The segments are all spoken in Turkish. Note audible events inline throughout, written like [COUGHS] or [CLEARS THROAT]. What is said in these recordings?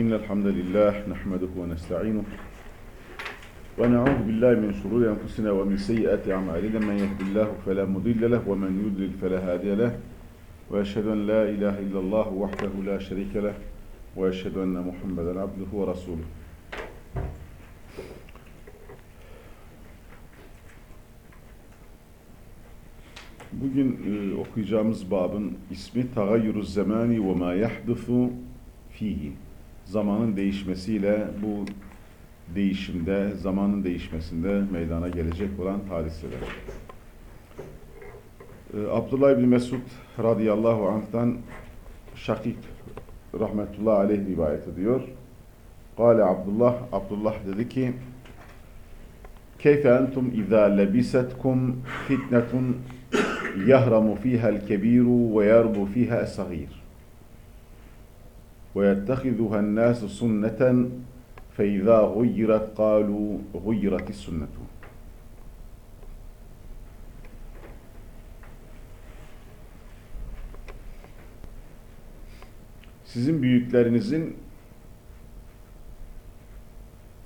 إن الحمد لله نحمده ونستعينه ونعوذ بالله من شرور أنفسنا ومن سيئات أعمالنا. من يهد الله فلا مضل له ومن يضلل فلا هادي له. وأشهد أن لا إله إلا الله وحده لا شريك له. وأشهد أن محمدا عبده ورسوله. Bugün e, okuyacağımız babın ismi Tagayyuruz Zemani ve ma yahdusu fihi. Zamanın değişmesiyle bu değişimde, zamanın değişmesinde meydana gelecek olan hadiseler. E, Abdullah İbni Mesud radıyallahu anh'tan Şakik rahmetullahi aleyh rivayet ediyor. Kale Abdullah, Abdullah dedi ki Keyfe entum izâ lebisetkum fitnetun yahramu fiha'l kebiru ve yarbu fiha sagir. Ve yettehizuha'l nasu sunneten فإذا غيرت قالوا غيرت السنة Sizin büyüklerinizin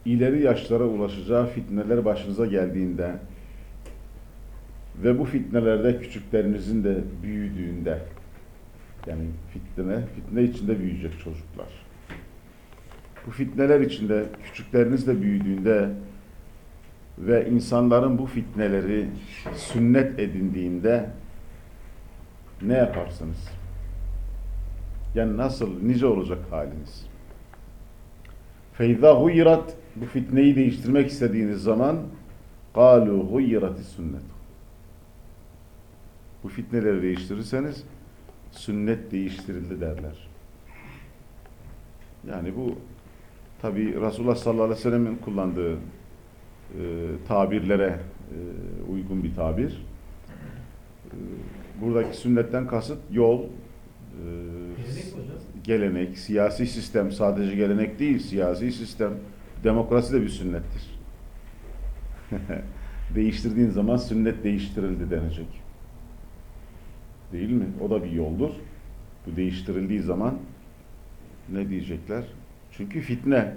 ileri yaşlara ulaşacağı fitneler başınıza geldiğinde ve bu fitnelerde küçüklerinizin de büyüdüğünde yani fitne, fitne içinde büyüyecek çocuklar. Bu fitneler içinde küçükleriniz de büyüdüğünde ve insanların bu fitneleri sünnet edindiğinde ne yaparsınız? Yani nasıl, nice olacak haliniz? فَاِذَا huyrat Bu fitneyi değiştirmek istediğiniz zaman قَالُوا huyrat sünnet. Bu fitneleri değiştirirseniz sünnet değiştirildi derler. Yani bu tabi Resulullah sallallahu aleyhi ve sellemin kullandığı e, tabirlere e, uygun bir tabir. E, buradaki sünnetten kasıt yol, e, gelenek, siyasi sistem, sadece gelenek değil, siyasi sistem, demokrasi de bir sünnettir. [LAUGHS] Değiştirdiğin zaman sünnet değiştirildi denecek. Değil mi? O da bir yoldur. Bu değiştirildiği zaman ne diyecekler? Çünkü fitne.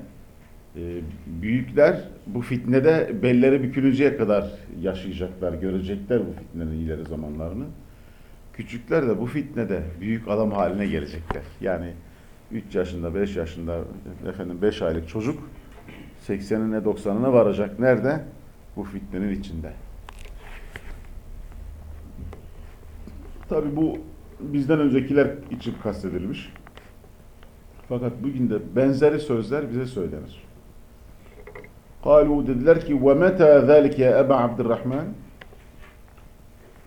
Ee, büyükler bu fitnede belleri bükülünceye kadar yaşayacaklar, görecekler bu fitnenin ileri zamanlarını. Küçükler de bu fitnede büyük adam haline gelecekler. Yani 3 yaşında, 5 yaşında, efendim 5 aylık çocuk 80'ine 90'ına varacak. Nerede? Bu fitnenin içinde. Tabi bu bizden öncekiler için kastedilmiş. Fakat bugün de benzeri sözler bize söylenir. Kalu dediler ki ve meta zalike ya Eba Abdurrahman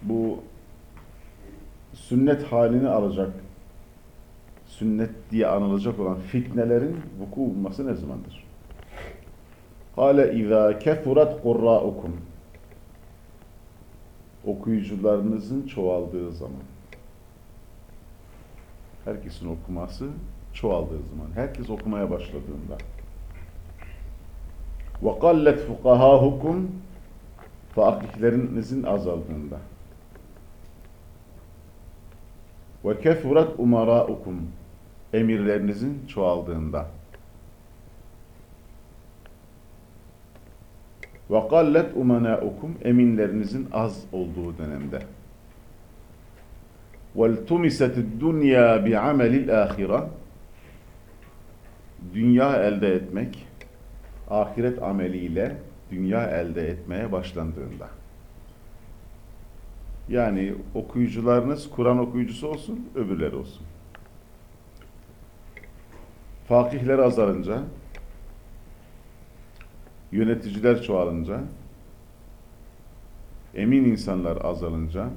bu sünnet halini alacak sünnet diye anılacak olan fitnelerin vuku bulması ne zamandır? Kale izâ kefurat kurra'ukum okuyucularınızın çoğaldığı zaman herkesin okuması çoğaldığı zaman, herkes okumaya başladığında وَقَلَّتْ فُقَهَاهُكُمْ fakihlerinizin azaldığında وَكَثُرَتْ umaraukum emirlerinizin çoğaldığında Ve gallet umanaukum eminlerinizin az olduğu dönemde. Vel tumisetid dunya bi amelil ahira dünya elde etmek ahiret ameliyle dünya elde etmeye başlandığında. Yani okuyucularınız Kur'an okuyucusu olsun, öbürleri olsun. Fakihler azarınca, yöneticiler çoğalınca, emin insanlar azalınca,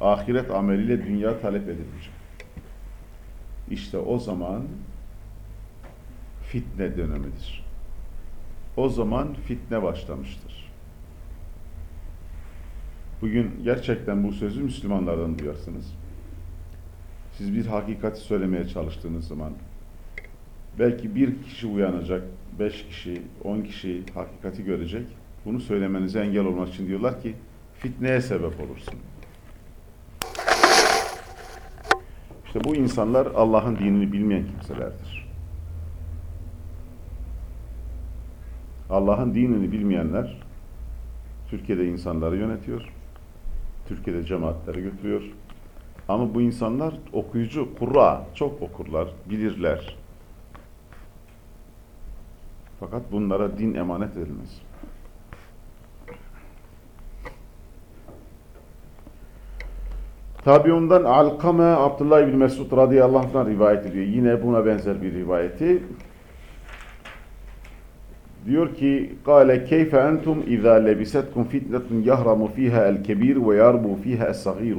ahiret ameliyle dünya talep edilecek. İşte o zaman fitne dönemidir. O zaman fitne başlamıştır. Bugün gerçekten bu sözü Müslümanlardan duyarsınız. Siz bir hakikati söylemeye çalıştığınız zaman belki bir kişi uyanacak, beş kişi, on kişi hakikati görecek. Bunu söylemenize engel olmak için diyorlar ki fitneye sebep olursun. İşte bu insanlar Allah'ın dinini bilmeyen kimselerdir. Allah'ın dinini bilmeyenler Türkiye'de insanları yönetiyor. Türkiye'de cemaatleri götürüyor. Ama bu insanlar okuyucu, kurra, çok okurlar, bilirler. Fakat bunlara din emanet edilmez. Tabiundan Alkame Abdullah İbni Mesud radıyallahu anh'dan rivayet ediyor. Yine buna benzer bir rivayeti. Diyor ki: "Kale keyfe entum iza lebisetkum fitnetun yahramu fiha el-kebir ve yarbu fiha es-sagir.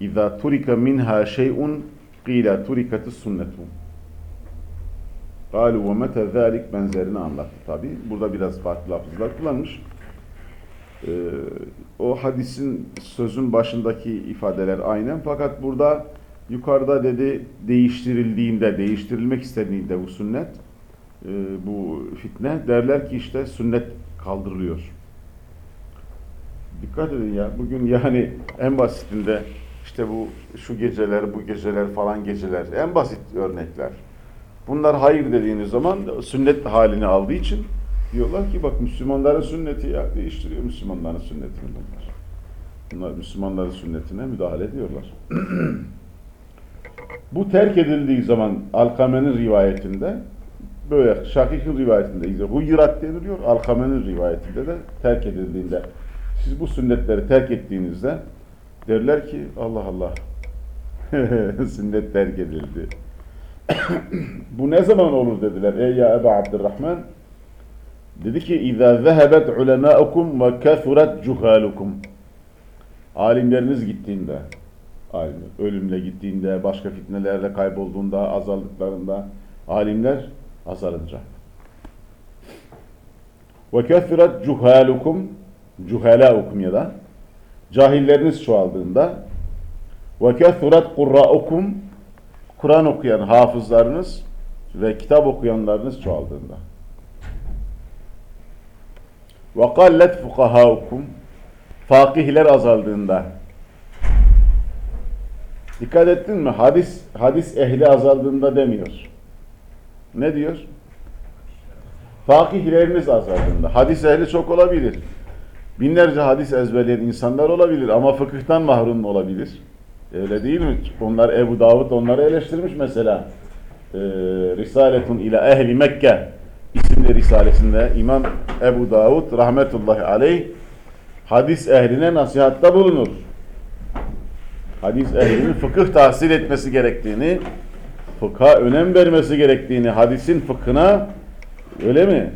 İza turika minha şey'un qila turikatus sunnetu." Galu ve mete benzerini anlattı tabi. Burada biraz farklı lafızlar kullanmış. Ee, o hadisin sözün başındaki ifadeler aynen fakat burada yukarıda dedi değiştirildiğinde, değiştirilmek istediğinde bu sünnet, e, bu fitne derler ki işte sünnet kaldırılıyor. Dikkat edin ya bugün yani en basitinde işte bu şu geceler, bu geceler falan geceler en basit örnekler Bunlar hayır dediğiniz zaman sünnet halini aldığı için diyorlar ki bak Müslümanların sünneti ya değiştiriyor Müslümanların sünnetini bunlar. Bunlar Müslümanların sünnetine müdahale ediyorlar. [CLEARS THROAT] bu terk edildiği zaman Alkame'nin rivayetinde böyle Şakik'in rivayetinde Huyrat deniliyor. Alkame'nin rivayetinde de terk edildiğinde siz bu sünnetleri terk ettiğinizde derler ki Allah Allah [LAUGHS] sünnet terk edildi bu ne zaman olur dediler. Ey ya Ebu Abdurrahman dedi ki اِذَا ذَهَبَتْ عُلَمَاءُكُمْ وَكَثُرَتْ جُهَالُكُمْ Alimleriniz gittiğinde ölümle gittiğinde, başka fitnelerle kaybolduğunda, azaldıklarında alimler azalınca. وَكَثُرَتْ جُهَالُكُمْ Cuhelâukum ya da cahilleriniz çoğaldığında وَكَثُرَتْ قُرَّاءُكُمْ Kur'an okuyan hafızlarınız ve kitap okuyanlarınız çoğaldığında. Ve kallet fukahaukum fakihler azaldığında. Dikkat ettin mi? Hadis hadis ehli azaldığında demiyor. Ne diyor? Fakihleriniz azaldığında. Hadis ehli çok olabilir. Binlerce hadis ezberleyen insanlar olabilir ama fıkıhtan mahrum olabilir. Öyle değil mi? Onlar Ebu Davud onları eleştirmiş mesela. Ee, Risaletun ila ehli Mekke isimli risalesinde İmam Ebu Davud rahmetullahi aleyh hadis ehline nasihatta bulunur. Hadis ehlinin fıkıh tahsil etmesi gerektiğini, fıkha önem vermesi gerektiğini, hadisin fıkhına öyle mi?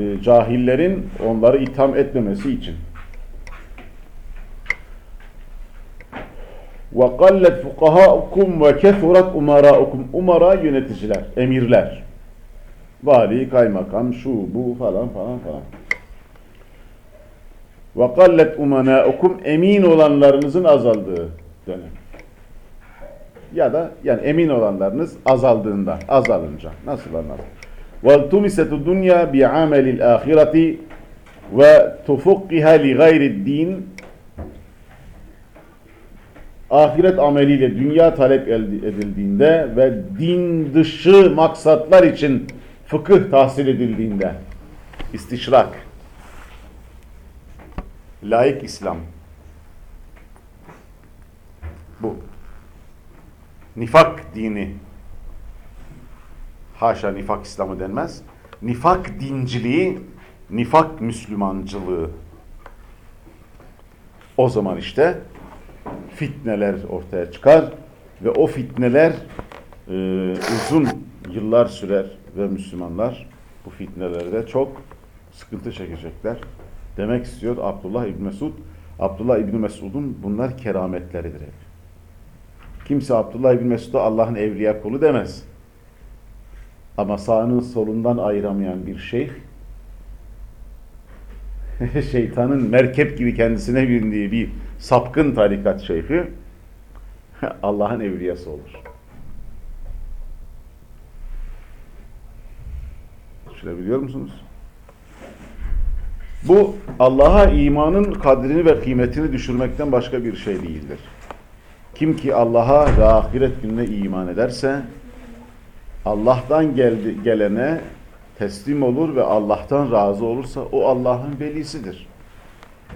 E, cahillerin onları itham etmemesi için. وَقَلَّتْ فُقَهَاءُكُمْ وَكَثُرَتْ اُمَرَاءُكُمْ Umara yöneticiler, emirler. Vali, kaymakam, şu, bu falan falan falan. وَقَلَّتْ اُمَنَاءُكُمْ Emin olanlarınızın azaldığı dönem. Ya da yani emin olanlarınız azaldığında, azalınca. Nasıl anladın? وَالْتُمِسَتُ الدُّنْيَا بِعَمَلِ الْآخِرَةِ وَتُفُقِّهَا لِغَيْرِ الدِّينِ Ahiret ameliyle dünya talep edildiğinde ve din dışı maksatlar için fıkıh tahsil edildiğinde istişrak layık İslam bu nifak dini haşa nifak İslamı denmez. Nifak dinciliği, nifak Müslümancılığı. O zaman işte fitneler ortaya çıkar ve o fitneler e, uzun yıllar sürer ve Müslümanlar bu fitnelerde çok sıkıntı çekecekler. Demek istiyor Abdullah İbni Mesud. Abdullah İbni Mesud'un bunlar kerametleridir hep. Kimse Abdullah İbni Mesud'a Allah'ın evliya kulu demez. Ama sağının solundan ayıramayan bir şeyh, [LAUGHS] şeytanın merkep gibi kendisine bindiği bir sapkın tarikat şeyhi, [LAUGHS] Allah'ın evliyası olur. Düşünebiliyor musunuz? Bu Allah'a imanın kadrini ve kıymetini düşürmekten başka bir şey değildir. Kim ki Allah'a ve ahiret gününe iman ederse Allah'tan geldi, gelene teslim olur ve Allah'tan razı olursa o Allah'ın velisidir.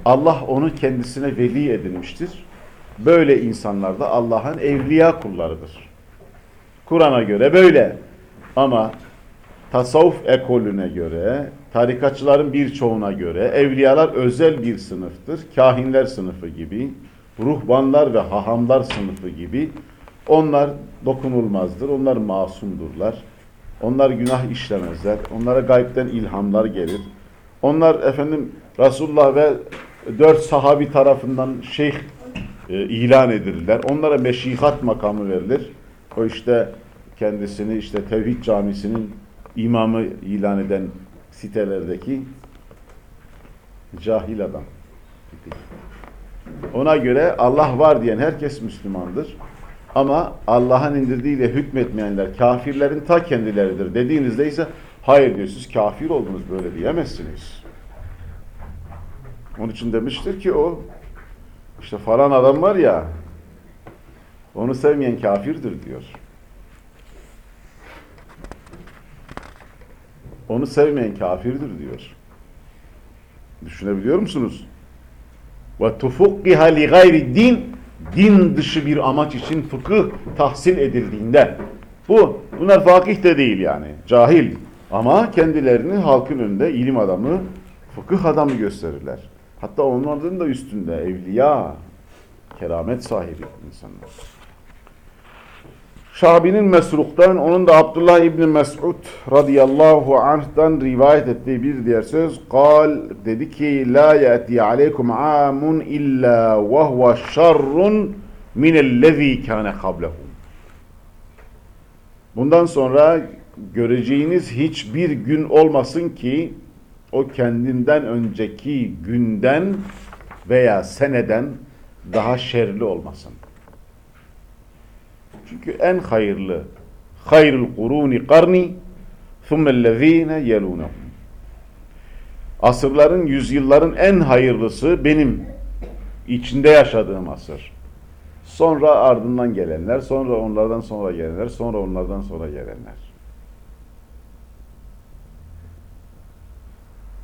Allah onu kendisine veli edinmiştir. Böyle insanlar da Allah'ın evliya kullarıdır. Kur'an'a göre böyle. Ama tasavvuf ekolüne göre, tarikatçıların birçoğuna göre evliyalar özel bir sınıftır. Kahinler sınıfı gibi, ruhbanlar ve hahamlar sınıfı gibi onlar dokunulmazdır. Onlar masumdurlar. Onlar günah işlemezler. Onlara gaybden ilhamlar gelir. Onlar efendim Resulullah ve dört sahabi tarafından şeyh e, ilan edilirler. Onlara meşihat makamı verilir. O işte kendisini işte Tevhid Camisi'nin imamı ilan eden sitelerdeki cahil adam. Ona göre Allah var diyen herkes Müslümandır. Ama Allah'ın indirdiğiyle hükmetmeyenler kafirlerin ta kendileridir dediğinizde ise hayır diyor siz kafir oldunuz böyle diyemezsiniz. Onun için demiştir ki o işte falan adam var ya onu sevmeyen kafirdir diyor. Onu sevmeyen kafirdir diyor. Düşünebiliyor musunuz? Ve tufukkiha li gayri din din dışı bir amaç için fıkıh tahsil edildiğinde bu bunlar fakih de değil yani cahil ama kendilerini halkın önünde ilim adamı fıkıh adamı gösterirler. Hatta onların da üstünde evliya keramet sahibi insanlar. Şabi'nin Mesruk'tan, onun da Abdullah İbni Mes'ud radıyallahu anh'tan rivayet ettiği bir diğer söz, kal dedi ki, la yati aleykum amun illa ve huve şarrun minellezî kâne kablehum. Bundan sonra göreceğiniz hiçbir gün olmasın ki, o kendinden önceki günden veya seneden daha şerli olmasın. Çünkü en hayırlı hayrul kuruni karni thummellezine yelunehum. Asırların, yüzyılların en hayırlısı benim içinde yaşadığım asır. Sonra ardından gelenler, sonra onlardan sonra gelenler, sonra onlardan sonra gelenler.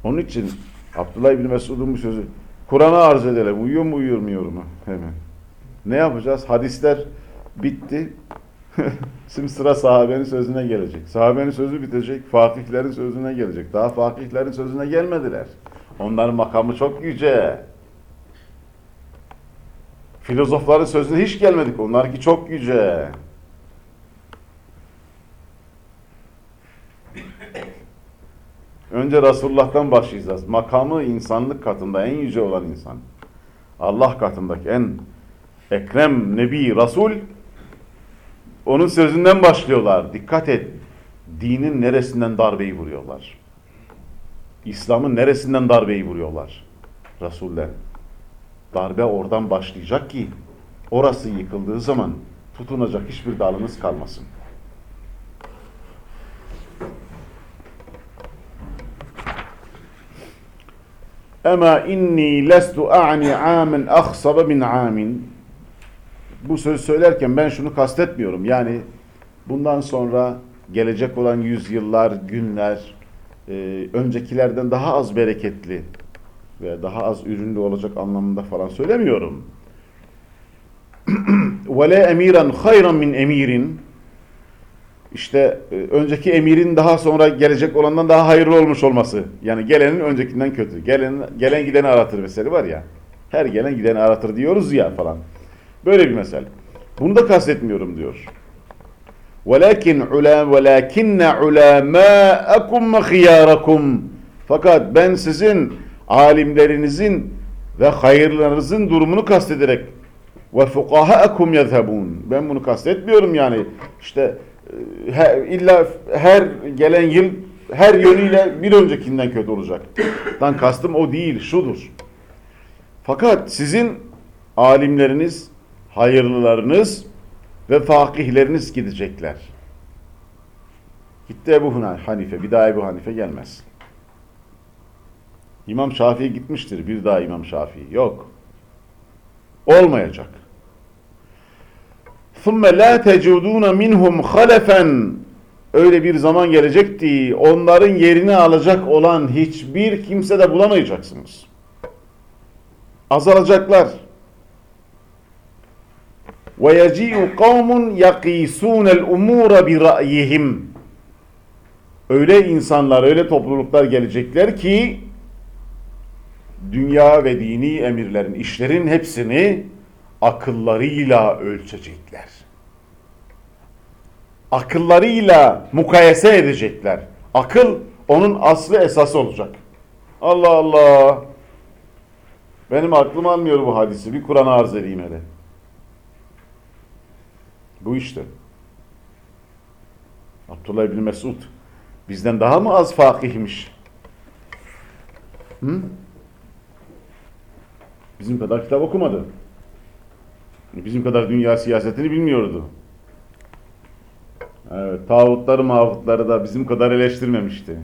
Onun için Abdullah İbni Mesud'un bu sözü Kur'an'a arz edelim. Uyuyor mu uyumuyor mu? Hemen. Ne yapacağız? Hadisler bitti. [LAUGHS] Şimdi sıra sahabenin sözüne gelecek. Sahabenin sözü bitecek. Fakihlerin sözüne gelecek. Daha fakihlerin sözüne gelmediler. Onların makamı çok yüce. Filozofların sözüne hiç gelmedik. Onlarki çok yüce. Önce Resulullah'tan başlayacağız. Makamı insanlık katında en yüce olan insan. Allah katındaki en Ekrem Nebi Resul onun sözünden başlıyorlar. Dikkat et. Dinin neresinden darbeyi vuruyorlar? İslam'ın neresinden darbeyi vuruyorlar? Resuller. Darbe oradan başlayacak ki orası yıkıldığı zaman tutunacak hiçbir dalınız kalmasın. Ama inni lestu a'ni amen akhsaba min amin. Bu söz söylerken ben şunu kastetmiyorum. Yani bundan sonra gelecek olan yüzyıllar, günler e, öncekilerden daha az bereketli ve daha az ürünlü olacak anlamında falan söylemiyorum. [CLEARS THROAT] وَلَا emiran hayran min emirin işte e, önceki emirin daha sonra gelecek olandan daha hayırlı olmuş olması. Yani gelenin öncekinden kötü. Gelen, gelen gideni aratır mesele var ya. Her gelen gideni aratır diyoruz ya falan. Böyle bir mesele. Bunu da kastetmiyorum diyor. Velakin ulam velakinne ulamaakum khiyarakum. Fakat ben sizin alimlerinizin ve hayırlarınızın durumunu kastederek ve fukahaakum yezhebun. Ben bunu kastetmiyorum yani. İşte e, illa her gelen yıl her yönüyle bir öncekinden kötü olacak. Dan kastım o değil, şudur. Fakat sizin alimleriniz, hayırlılarınız ve fakihleriniz gidecekler. Gitti Ebu Hanife, bir daha Ebu Hanife gelmez. İmam Şafii gitmiştir, bir daha İmam Şafii. Yok. Olmayacak. ثُمَّ لَا تَجُدُونَ مِنْهُمْ خَلَفًا Öyle bir zaman gelecekti. Onların yerini alacak olan hiçbir kimse de bulamayacaksınız. Azalacaklar. وَيَجِيءُ قَوْمٌ يَقِيسُونَ الْاُمُورَ بِرَأْيِهِمْ Öyle insanlar, öyle topluluklar gelecekler ki dünya ve dini emirlerin, işlerin hepsini akıllarıyla ölçecekler. Akıllarıyla mukayese edecekler. Akıl onun aslı esası olacak. Allah Allah. Benim aklım almıyor bu hadisi. Bir Kur'an arz edeyim hele. Bu işte. Abdullah bin Mesud bizden daha mı az fakihmiş? Hı? Bizim kadar kitap okumadı. Bizim kadar dünya siyasetini bilmiyordu. Evet, tağutları mağutları da bizim kadar eleştirmemişti.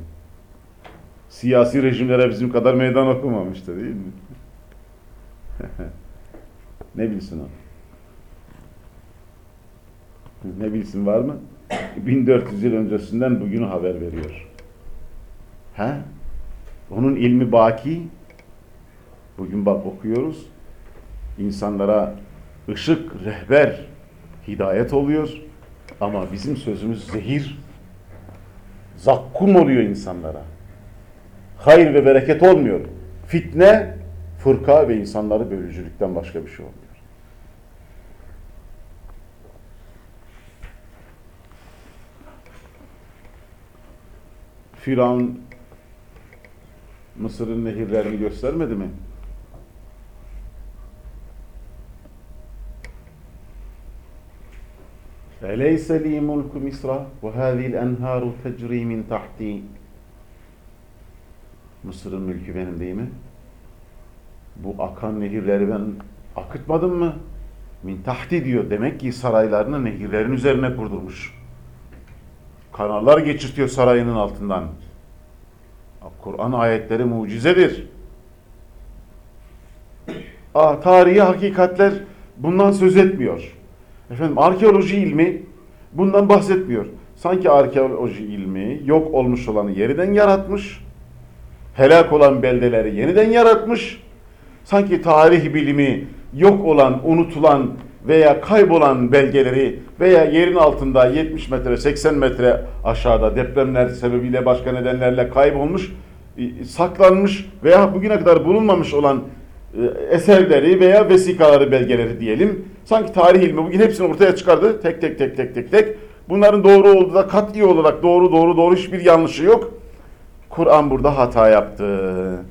Siyasi rejimlere bizim kadar meydan okumamıştı değil mi? [LAUGHS] ne bilsin o? Ne bilsin var mı? 1400 yıl öncesinden bugünü haber veriyor. He? Onun ilmi baki. Bugün bak okuyoruz. İnsanlara ışık, rehber, hidayet oluyor. Ama bizim sözümüz zehir, zakkum oluyor insanlara. Hayır ve bereket olmuyor. Fitne, fırka ve insanları bölücülükten başka bir şey olmuyor. Firavun Mısır'ın nehirlerini göstermedi mi? أليس لي ملك مصر وهذه الأنهار تجري من تحتي Mısır'ın mülkü benim değil mi? Bu akan nehirleri ben akıtmadım mı? Min tahti diyor. Demek ki saraylarını nehirlerin üzerine kurdurmuş. Kanallar geçirtiyor sarayının altından. Kur'an ayetleri mucizedir. Aa, tarihi hakikatler bundan söz etmiyor. Efendim arkeoloji ilmi bundan bahsetmiyor. Sanki arkeoloji ilmi yok olmuş olanı yeniden yaratmış. Helak olan beldeleri yeniden yaratmış. Sanki tarih bilimi yok olan, unutulan veya kaybolan belgeleri veya yerin altında 70 metre, 80 metre aşağıda depremler sebebiyle başka nedenlerle kaybolmuş, e, saklanmış veya bugüne kadar bulunmamış olan e, eserleri veya vesikaları, belgeleri diyelim. Sanki tarih ilmi bugün hepsini ortaya çıkardı. Tek tek tek tek tek tek. Bunların doğru olduğu da kat'i olarak doğru doğru doğru hiçbir yanlışı yok. Kur'an burada hata yaptı.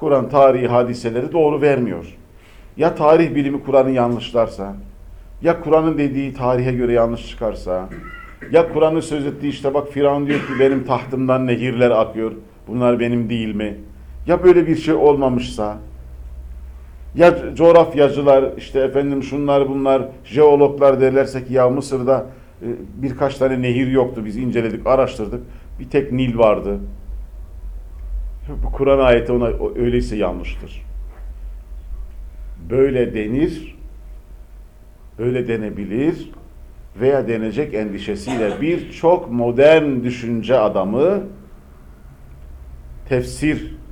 Kur'an tarihi hadiseleri doğru vermiyor. Ya tarih bilimi Kur'an'ı yanlışlarsa, ya Kur'an'ın dediği tarihe göre yanlış çıkarsa, ya Kur'an'ın söz ettiği işte bak Firavun diyor ki benim tahtımdan nehirler akıyor. Bunlar benim değil mi? Ya böyle bir şey olmamışsa, ya coğrafyacılar işte efendim şunlar bunlar jeologlar derlerse ki ya Mısır'da e, birkaç tane nehir yoktu biz inceledik araştırdık bir tek Nil vardı. Bu Kur'an ayeti ona öyleyse yanlıştır. Böyle denir, böyle denebilir veya denecek endişesiyle birçok modern düşünce adamı,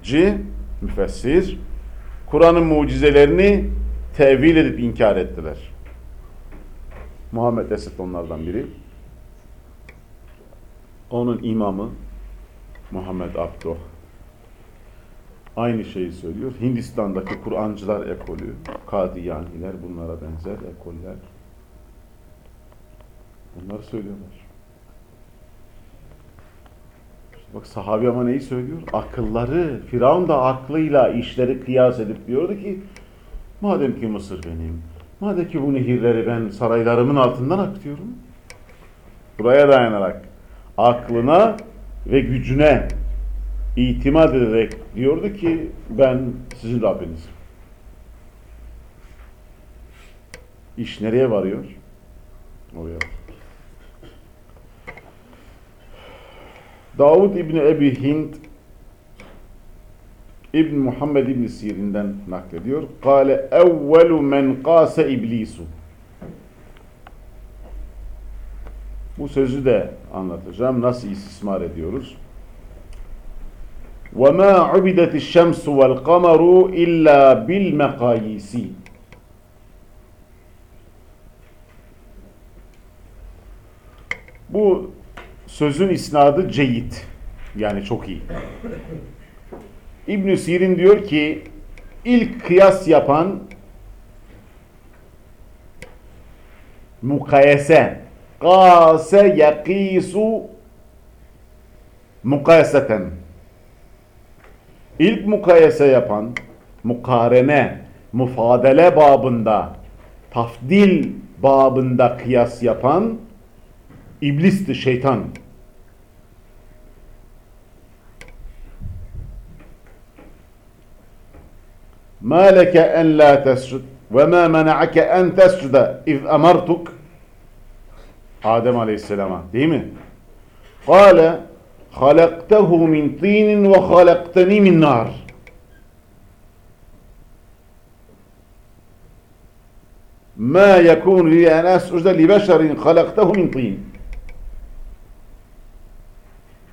tefsirci, müfessir, Kur'an'ın mucizelerini tevil edip inkar ettiler. Muhammed Esed onlardan biri. Onun imamı Muhammed Abduh aynı şeyi söylüyor. Hindistan'daki Kur'ancılar ekolü, Kadiyaniler bunlara benzer ekoller. Bunları söylüyorlar. İşte bak sahabi ama neyi söylüyor? Akılları, Firavun da aklıyla işleri kıyas edip diyordu ki madem ki Mısır benim, madem ki bu nehirleri ben saraylarımın altından akıtıyorum buraya dayanarak aklına ve gücüne itimat ederek diyordu ki ben sizin Rabbinizim. İş nereye varıyor? Oraya. Davud İbni Ebi Hind İbn Muhammed İbn Sirin'den naklediyor. Kale evvelu men kase iblisu. Bu sözü de anlatacağım. Nasıl istismar ediyoruz? وَمَا عُبِدَتِ الشَّمْسُ وَالْقَمَرُ اِلَّا بِالْمَقَايِسِ Bu sözün isnadı ceyit. Yani çok iyi. ibn Sirin diyor ki ilk kıyas yapan mukayese kase yakisu mukayeseten ilk mukayese yapan mukarene mufadele babında tafdil babında kıyas yapan iblisti şeytan ما لك أن لا تسجد وما منعك أن تسجد إذ أمرتك Adem Aleyhisselam'a değil mi? Kale halaktehu min tinin ve halakteni min nar. Ma yekun li en es'ude li beşerin halaktehu min tin.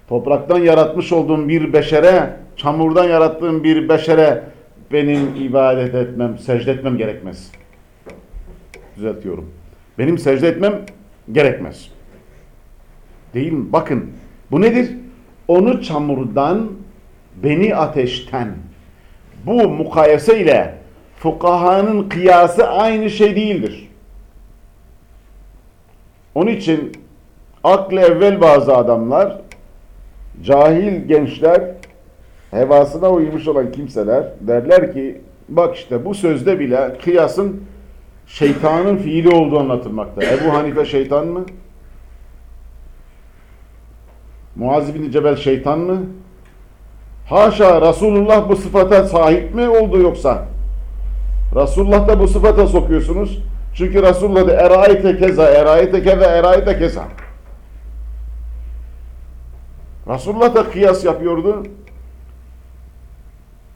Topraktan yaratmış olduğum bir beşere, çamurdan yarattığım bir beşere benim ibadet etmem, secde etmem gerekmez. Düzeltiyorum. Benim secde etmem gerekmez. Değil mi? Bakın bu nedir? Onu çamurdan, beni ateşten. Bu mukayese ile fukahanın kıyası aynı şey değildir. Onun için aklı evvel bazı adamlar, cahil gençler, hevasına uymuş olan kimseler derler ki bak işte bu sözde bile kıyasın şeytanın fiili olduğu anlatılmakta. Ebu Hanife şeytan mı? Muaz bin Cebel şeytan mı? Haşa Resulullah bu sıfata sahip mi oldu yoksa? Resulullah da bu sıfata sokuyorsunuz. Çünkü Resulullah da erayete keza, erayete keza, erayete keza. Resulullah da kıyas yapıyordu.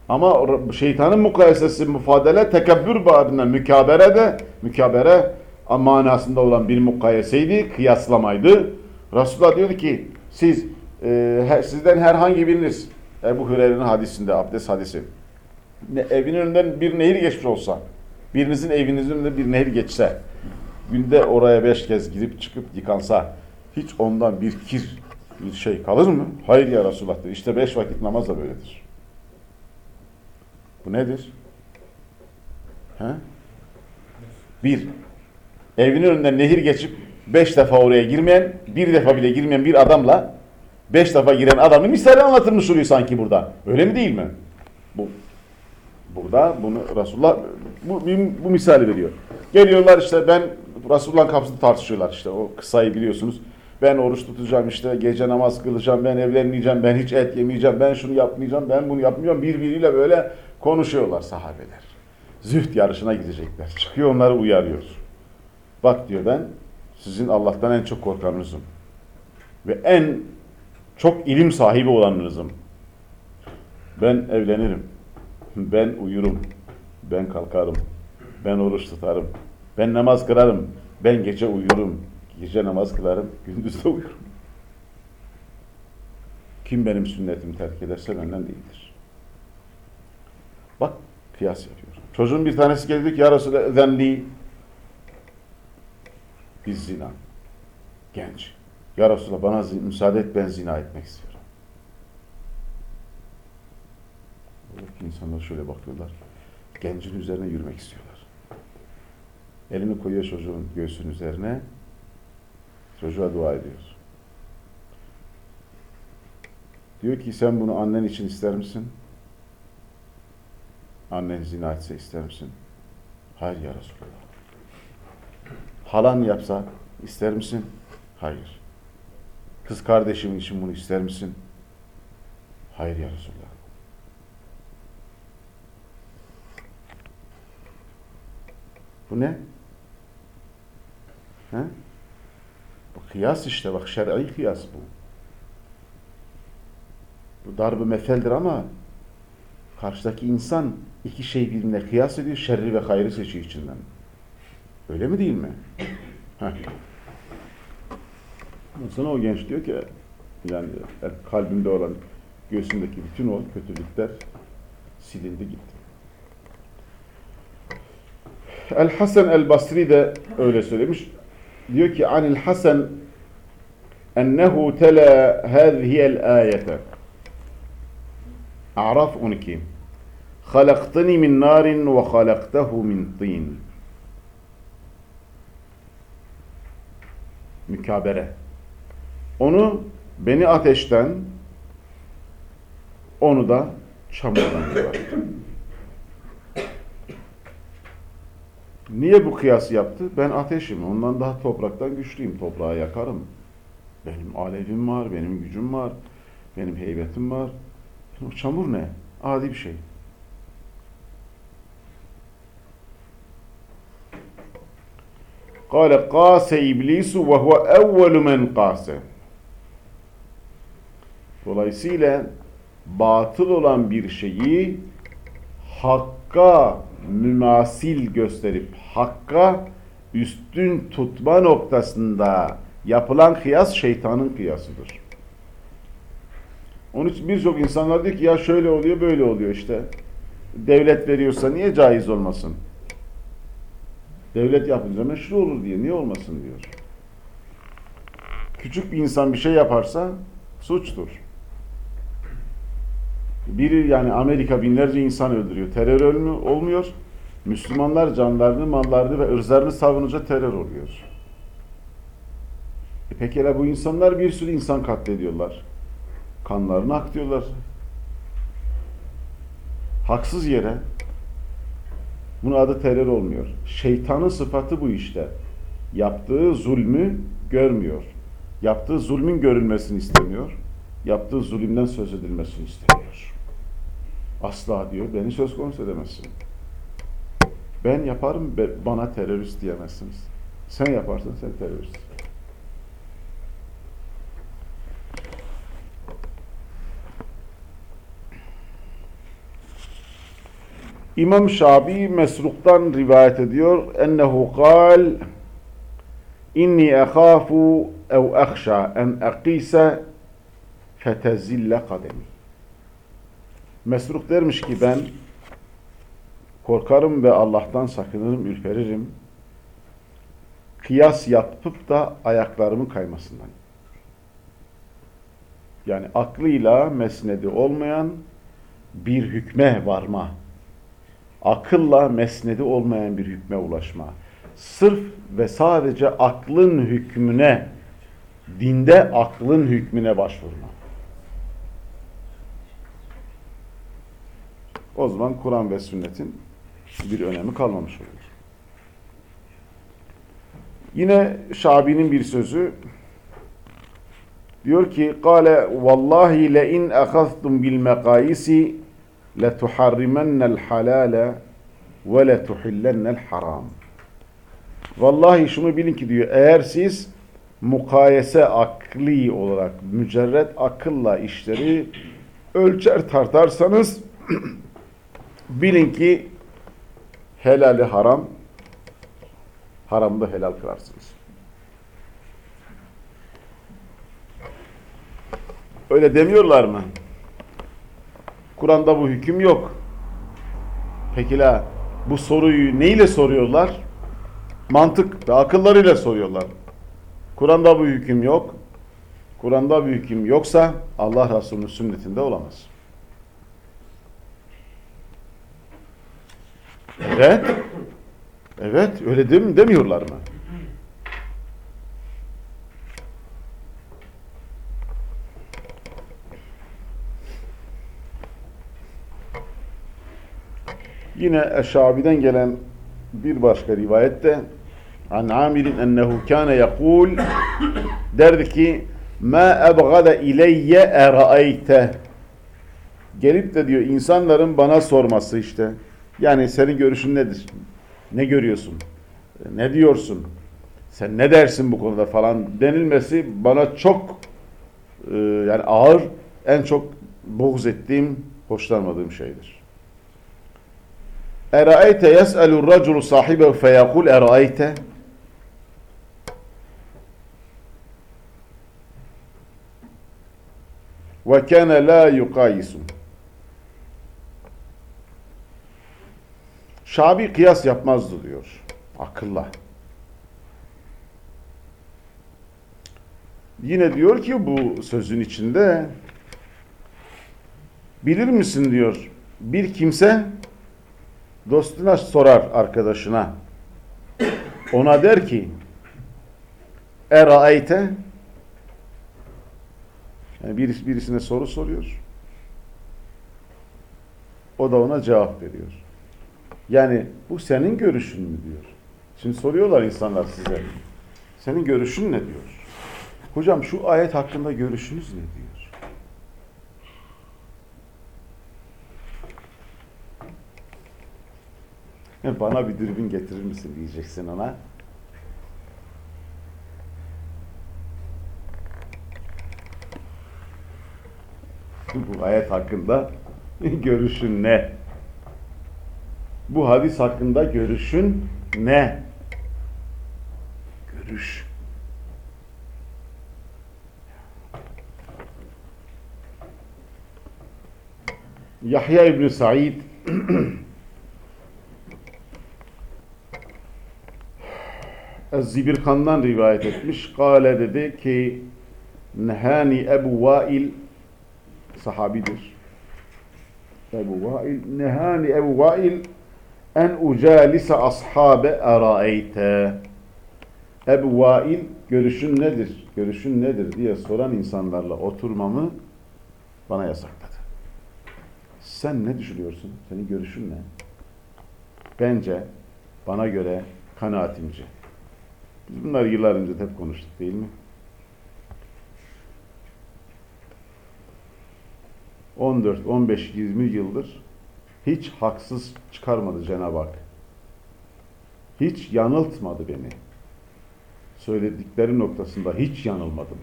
Ama şeytanın mukayesesi müfadele tekebbür babından mükabere de mükabere manasında olan bir mukayeseydi, kıyaslamaydı. Resulullah diyordu ki siz e, sizden herhangi biriniz Ebu Hüreyre'nin hadisinde, abdest hadisi ne, evinin önünden bir nehir geçmiş olsa birinizin evinizin önünden bir nehir geçse günde oraya beş kez girip çıkıp yıkansa hiç ondan bir kir bir şey kalır mı? Hayır ya Resulullah diyor. İşte beş vakit namaz da böyledir. Bu nedir? He? Bir, evinin önünden nehir geçip beş defa oraya girmeyen, bir defa bile girmeyen bir adamla beş defa giren adamın misali anlatılmış oluyor sanki burada. Öyle mi değil mi? Bu Burada bunu Resulullah bu, bu misali veriyor. Geliyorlar işte ben Resulullah'ın kapısında tartışıyorlar işte o kısayı biliyorsunuz. Ben oruç tutacağım işte gece namaz kılacağım ben evlenmeyeceğim ben hiç et yemeyeceğim ben şunu yapmayacağım ben bunu yapmayacağım birbiriyle böyle konuşuyorlar sahabeler. Züht yarışına gidecekler. Çıkıyor onları uyarıyor. Bak diyor ben sizin Allah'tan en çok korkanınızım. Ve en çok ilim sahibi olanınızım. Ben evlenirim. Ben uyurum. Ben kalkarım. Ben oruç tutarım. Ben namaz kılarım. Ben gece uyurum. Gece namaz kılarım. Gündüz de uyurum. Kim benim sünnetimi terk ederse benden değildir. Bak kıyas yapıyor. Çocuğun bir tanesi geldi ki ya Resulallah zenli biz zina. Genç. Ya Resulallah bana müsaade et ben zina etmek istiyorum. Böyle insanlar şöyle bakıyorlar. Gencin üzerine yürümek istiyorlar. Elini koyuyor çocuğun göğsünün üzerine. Çocuğa dua ediyor. Diyor ki sen bunu annen için ister misin? Annen zina etse ister misin? Hayır ya Resulallah. Halan yapsa ister misin? Hayır. Kız kardeşim için bunu ister misin? Hayır ya Resulallah. Bu ne? He? Bu kıyas işte bak şer'i kıyas bu. Bu darbe meseldir ama Karşıdaki insan iki şey birbirine kıyas ediyor, şerri ve hayrı seçiyor içinden. Öyle mi değil mi? Heh. Sonra o genç diyor ki yani kalbimde olan göğsündeki bütün o kötülükler silindi gitti. El Hasan el Basri de öyle söylemiş. Diyor ki anil Hasan ennehu tela hâzihiyel âyete A'raf 12 Halaktani min narin ve halaktahu min tin Mükabere Onu beni ateşten onu da çamurdan yarattı. Niye bu kıyası yaptı? Ben ateşim. Ondan daha topraktan güçlüyüm. Toprağı yakarım. Benim alevim var, benim gücüm var, benim heybetim var. O çamur ne? Adi bir şey. قال قاس إبليس وهو أول من قاس Dolayısıyla batıl olan bir şeyi hakka mümasil gösterip hakka üstün tutma noktasında yapılan kıyas şeytanın kıyasıdır. Onun için birçok insanlar diyor ki ya şöyle oluyor böyle oluyor işte. Devlet veriyorsa niye caiz olmasın? Devlet yapınca meşru olur diye niye olmasın diyor. Küçük bir insan bir şey yaparsa suçtur. Biri yani Amerika binlerce insan öldürüyor. Terör ölmü olmuyor. Müslümanlar canlarını, mallarını ve ırzlarını savununca terör oluyor. E pekala bu insanlar bir sürü insan katlediyorlar. Kanlarını aktıyorlar. Haksız yere. Bunun adı terör olmuyor. Şeytanın sıfatı bu işte. Yaptığı zulmü görmüyor. Yaptığı zulmün görülmesini istemiyor. Yaptığı zulümden söz edilmesini istemiyor. Asla diyor beni söz konusu edemezsin. Ben yaparım bana terörist diyemezsiniz. Sen yaparsın sen terörist. İmam Şabi Mesruk'tan rivayet ediyor. Ennehu kal inni ekhafu ev akhşa en akise fetezille kademi. Mesruk dermiş ki ben korkarım ve Allah'tan sakınırım, ürperirim. Kıyas yapıp da ayaklarımın kaymasından. Yani aklıyla mesnedi olmayan bir hükme varma akılla mesnedi olmayan bir hükme ulaşma. Sırf ve sadece aklın hükmüne, dinde aklın hükmüne başvurma. O zaman Kur'an ve sünnetin bir önemi kalmamış oluyor. Yine Şabi'nin bir sözü diyor ki: "Kale vallahi le in ahaztum bil maqayisi لتحرمن الحلال وَلَتُحِلَّنَّ الْحَرَامِ Vallahi şunu bilin ki diyor, eğer siz mukayese akli olarak, mücerret akılla işleri ölçer tartarsanız [CLEARS THROAT] bilin ki helali haram, haramı da helal kılarsınız. Öyle demiyorlar mı? Kur'an'da bu hüküm yok. Peki la bu soruyu neyle soruyorlar? Mantık ve akıllarıyla soruyorlar. Kur'an'da bu hüküm yok. Kur'an'da bir hüküm yoksa Allah Resulü'nün sünnetinde olamaz. Evet. Evet. Öyle değil mi? Demiyorlar mı? Yine Eşabi'den gelen bir başka rivayette an Amir'in ennehu kâne yakul derdi ki ma ebgada ileyye eraeyte gelip de diyor insanların bana sorması işte yani senin görüşün nedir? Ne görüyorsun? Ne diyorsun? Sen ne dersin bu konuda falan denilmesi bana çok e, yani ağır en çok buğz ettiğim hoşlanmadığım şeydir. Eraeyte yes'elur raculu sahibehu feyekul eraeyte ve kâne la yukayisu. Şabi kıyas yapmazdı diyor. Akılla. Yine diyor ki bu sözün içinde bilir misin diyor bir kimse dostuna sorar arkadaşına. Ona der ki eraeyte yani birisi, birisine soru soruyor. O da ona cevap veriyor. Yani bu senin görüşün mü diyor. Şimdi soruyorlar insanlar size senin görüşün ne? diyor. Hocam şu ayet hakkında görüşünüz ne? diyor Bana bir dürbün getirir misin diyeceksin ona. Bu ayet hakkında [LAUGHS] görüşün ne? Bu hadis hakkında görüşün ne? Görüş. Yahya İbni Said [CLEARS THROAT] Ez-Zibirkan'dan rivayet etmiş. Kale dedi ki Nehani Ebu Vail sahabidir. Ebu Vail Nehani Ebu Vail en ucalise ashabe eraeyte Ebu Vail görüşün nedir? Görüşün nedir diye soran insanlarla oturmamı bana yasakladı. Sen ne düşünüyorsun? Senin görüşün ne? Bence bana göre kanaatimce. Biz bunları yıllar önce hep konuştuk değil mi? 14, 15, 20 yıldır hiç haksız çıkarmadı Cenab-ı Hak. Hiç yanıltmadı beni. Söyledikleri noktasında hiç yanılmadım.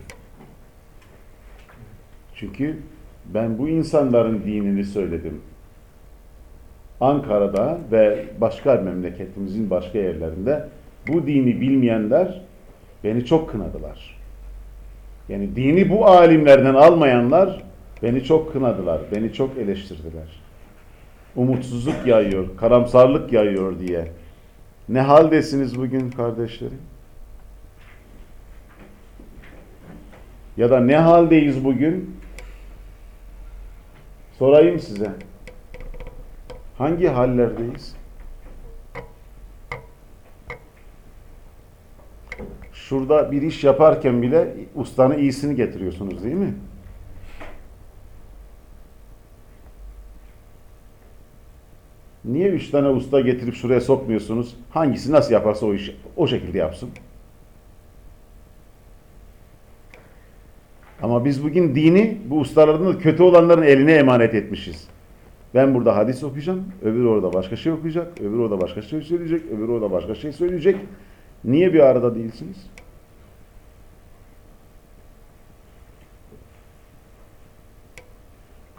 Çünkü ben bu insanların dinini söyledim. Ankara'da ve başka memleketimizin başka yerlerinde bu dini bilmeyenler beni çok kınadılar. Yani dini bu alimlerden almayanlar beni çok kınadılar, beni çok eleştirdiler. Umutsuzluk yayıyor, karamsarlık yayıyor diye. Ne haldesiniz bugün kardeşlerim? Ya da ne haldeyiz bugün? Sorayım size. Hangi hallerdeyiz? Şurada bir iş yaparken bile ustanın iyisini getiriyorsunuz değil mi? Niye üç tane usta getirip şuraya sokmuyorsunuz? Hangisi nasıl yaparsa o işi o şekilde yapsın. Ama biz bugün dini bu ustaların da kötü olanların eline emanet etmişiz. Ben burada hadis okuyacağım, öbür orada başka şey okuyacak, öbür orada başka şey söyleyecek, öbür orada başka şey söyleyecek. Niye bir arada değilsiniz?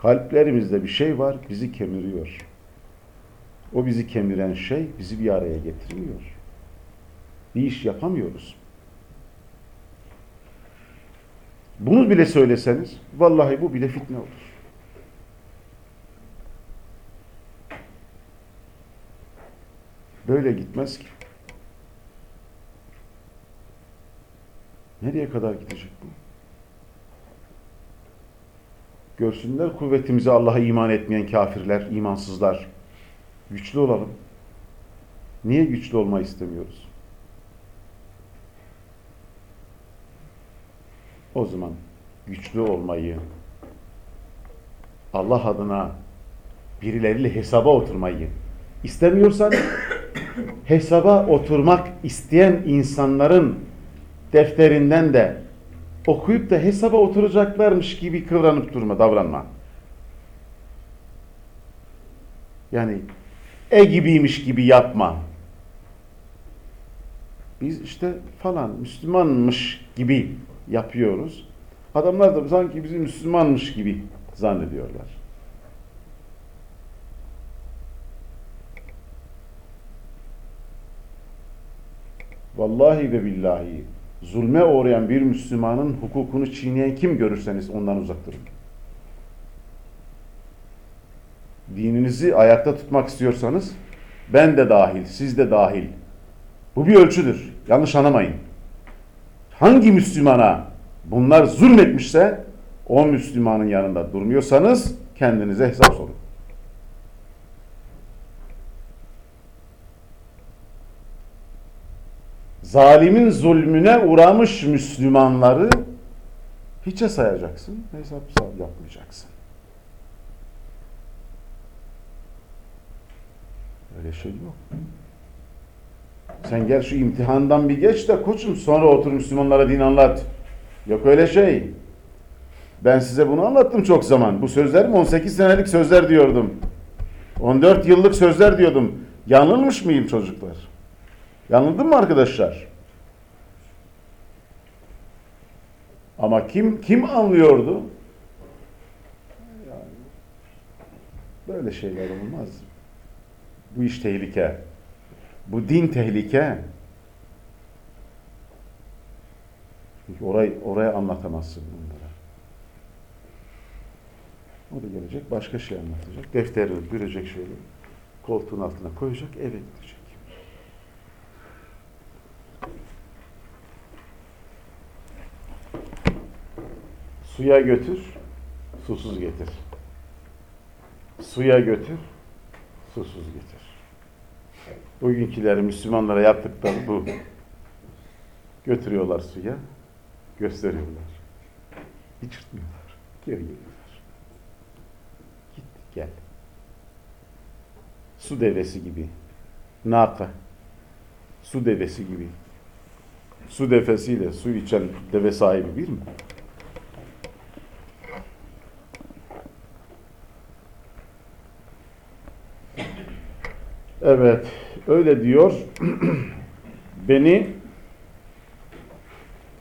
Kalplerimizde bir şey var, bizi kemiriyor. O bizi kemiren şey bizi bir araya getirmiyor. Bir iş yapamıyoruz. Bunu bile söyleseniz, vallahi bu bile fitne olur. Böyle gitmez ki. Nereye kadar gidecek bu? Görsünler kuvvetimizi Allah'a iman etmeyen kafirler, imansızlar. Güçlü olalım. Niye güçlü olmayı istemiyoruz? O zaman güçlü olmayı, Allah adına birileriyle hesaba oturmayı istemiyorsan [COUGHS] hesaba oturmak isteyen insanların defterinden de okuyup da hesaba oturacaklarmış gibi kıvranıp durma, davranma. Yani e gibiymiş gibi yapma. Biz işte falan Müslümanmış gibi yapıyoruz. Adamlar da sanki bizi Müslümanmış gibi zannediyorlar. Vallahi ve billahi zulme uğrayan bir Müslümanın hukukunu çiğneyen kim görürseniz ondan uzak durun. Dininizi ayakta tutmak istiyorsanız ben de dahil, siz de dahil. Bu bir ölçüdür. Yanlış anlamayın. Hangi Müslümana bunlar zulmetmişse o Müslümanın yanında durmuyorsanız kendinize hesap sorun. Zalimin zulmüne uğramış Müslümanları hiçe sayacaksın, hesap yapmayacaksın. Öyle şey yok. Sen gel şu imtihandan bir geç de koçum sonra otur Müslümanlara din anlat. Yok öyle şey. Ben size bunu anlattım çok zaman. Bu sözler mi 18 senelik sözler diyordum. 14 yıllık sözler diyordum. Yanılmış mıyım çocuklar? Yanıldım mı arkadaşlar? Ama kim kim anlıyordu? Yani böyle şeyler olmaz. Bu iş tehlike. Bu din tehlike. Çünkü orayı, oraya anlatamazsın bunlara. O da gelecek başka şey anlatacak. Defterini bürecek şöyle. Koltuğun altına koyacak eve gidecek. Suya götür, susuz getir. Suya götür, susuz getir. Bugünküleri Müslümanlara yaptıkları bu. Götürüyorlar suya, gösteriyorlar. İçirtmiyorlar, geri geliyorlar. Git, gel. Su devesi gibi. Naka. Su devesi gibi. Su defesiyle su içen deve sahibi bir mi? Evet, öyle diyor. [CLEARS THROAT] Beni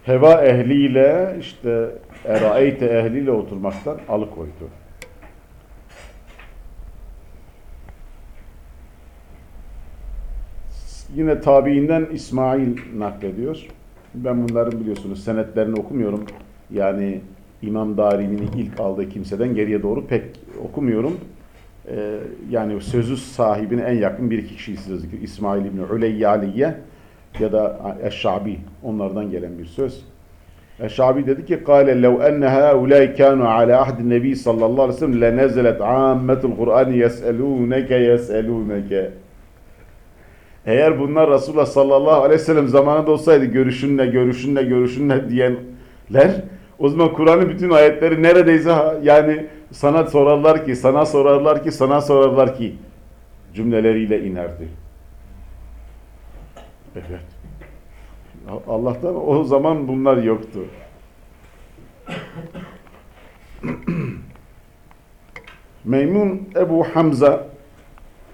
heva ehliyle işte eraeyte ehliyle oturmaktan alıkoydu. Yine tabiinden İsmail naklediyor. Ben bunların biliyorsunuz senetlerini okumuyorum. Yani İmam Darimi'nin ilk aldığı kimseden geriye doğru pek okumuyorum Ee, yani sözü sahibine en yakın bir iki kişiyi size zikir. İsmail İbni Üleyyaliye ya da Eşşabi onlardan gelen bir söz. Eşşabi dedi ki قال لو أن هؤلاء كانوا على عهد النبي صلى الله عليه وسلم لنزلت عامة القرآن يسألونك يسألونك eğer bunlar Resulullah sallallahu aleyhi ve sellem zamanında olsaydı görüşün ne, görüşün ne, görüşün ne diyenler o zaman Kur'an'ın bütün ayetleri neredeyse yani sana sorarlar ki, sana sorarlar ki, sana sorarlar ki cümleleriyle inerdi. Evet. Allah'tan o zaman bunlar yoktu. [CLEARS THROAT] Meymun Ebu Hamza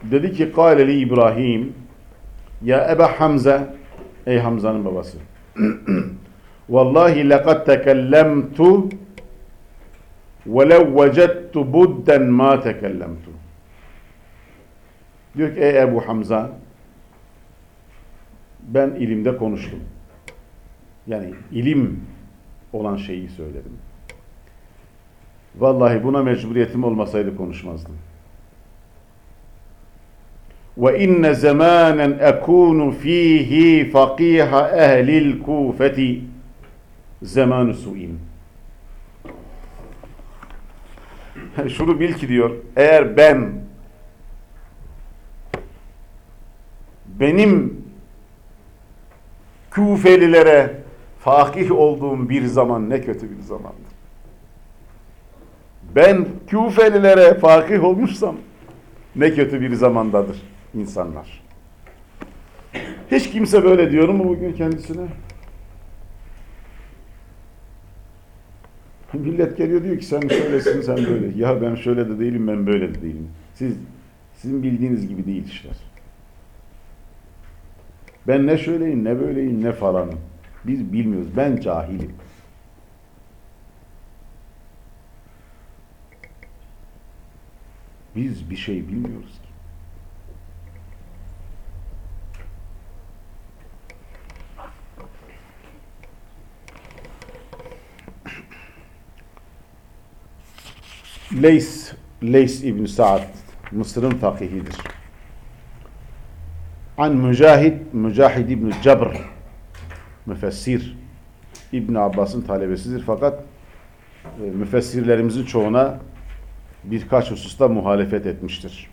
dedi ki Kâleli İbrahim Ya Eba Hamza Ey Hamza'nın babası [CLEARS THROAT] Vallahi lekad tekellemtu وَلَوْ وَجَدْتُ بُدًّا مَا تَكَلَّمْتُ Diyor ki ey Ebu Hamza ben ilimde konuştum. Yani ilim olan şeyi söyledim. Vallahi buna mecburiyetim olmasaydı konuşmazdım. Ve inne zamanen ekunu fihi fakiha ehlil kufeti zamanu su'in. [LAUGHS] Şunu bil ki diyor, eğer ben benim Kufelilere fakih olduğum bir zaman ne kötü bir zamandır. Ben Kufelilere fakih olmuşsam ne kötü bir zamandadır insanlar. Hiç kimse böyle diyor mu bugün kendisine? [LAUGHS] Millet geliyor diyor ki sen şöylesin sen böyle. Ya ben şöyle de değilim ben böyle de değilim. Siz sizin bildiğiniz gibi değil işler. Ben ne şöyleyim ne böyleyim ne falanım. Biz bilmiyoruz. Ben cahilim. Biz bir şey bilmiyoruz ki. Leys, Leys İbn Sa'd Mısır'ın fakihidir. An Mücahid, Mücahid İbn Cebr müfessir İbn Abbas'ın talebesidir fakat e, müfessirlerimizin çoğuna birkaç hususta muhalefet etmiştir.